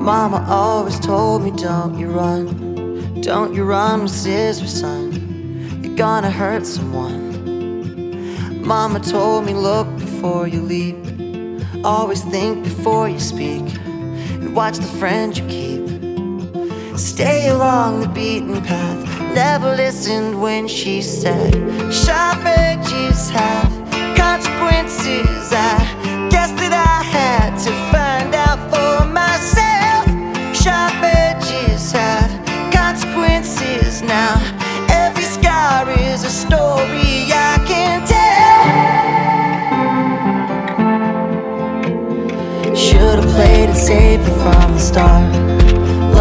Mama always told me, don't you run, don't you run with scissors, son. You're gonna hurt someone. Mama told me, look before you leap, always think before you speak, and watch the friend you keep. Stay along the beaten path. Never listened when she said, sharp edges have consequences. I guess that I had to find out for myself. Sharp edges have consequences now. Every scar is a story I can tell. Should've played it safer from the start.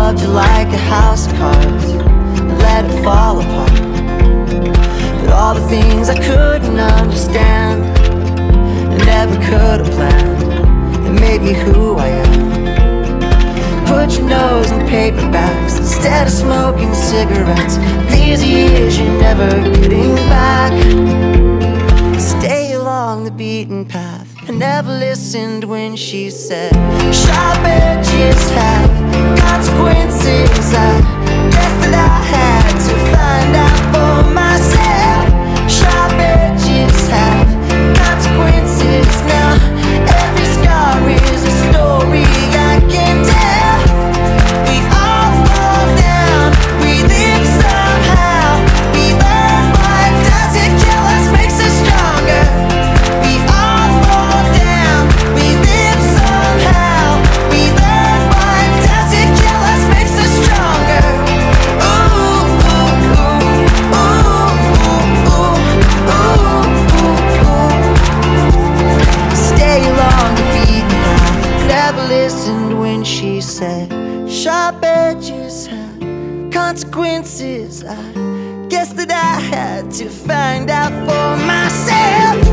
Loved you like a house of cards and let it fall apart. But all the things I couldn't understand I never could have planned that made me who I am. Put your nose in paperbacks instead of smoking cigarettes. These years you're never getting back. Stay along the beaten path. I never listened when she said, Sharp edges have consequences. I listened when she said, Sharp edges have consequences. I guess that I had to find out for myself.